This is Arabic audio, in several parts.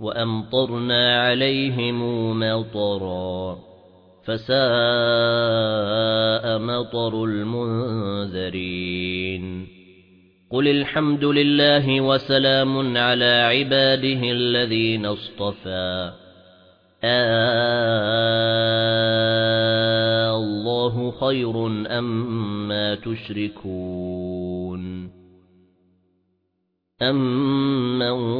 وأمطرنا عليهم مطرا فساء مطر المنذرين. قل الحمد لله وسلام على عباده الذين اصطفى. آه الله خير أم ما تشركون. أَمَّنْ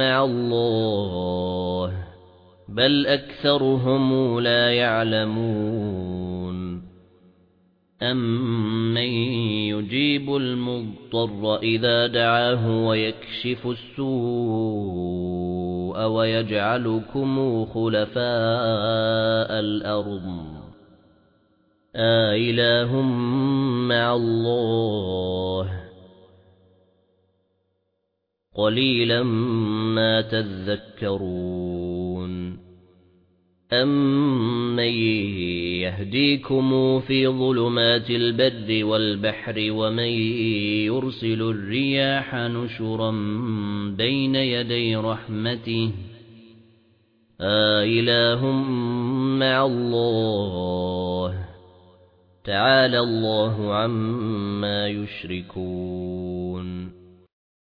مع الله بل أكثرهم لا يعلمون. أَمَّن يُجِيبُ الْمُضْطَرَّ إِذَا دَعَاهُ وَيَكْشِفُ السُّوءَ وَيَجْعَلُكُمْ خُلَفَاءَ الْأَرْضِ؟ أَإِلَٰهٌ مَّعَ اللَّهِ. قَلِيلًا مَا تَذَكَّرُونَ أَمَّن يَهْدِيكُمْ فِي ظُلُمَاتِ الْبَرِّ وَالْبَحْرِ وَمَن يُرْسِلُ الرِّيَاحَ نُشُرًا بَيْنَ يَدَيْ رَحْمَتِهِ أَإِلَٰهٌ مَّعَ اللَّهِ تَعَالَى اللَّهُ عَمَّا يُشْرِكُونَ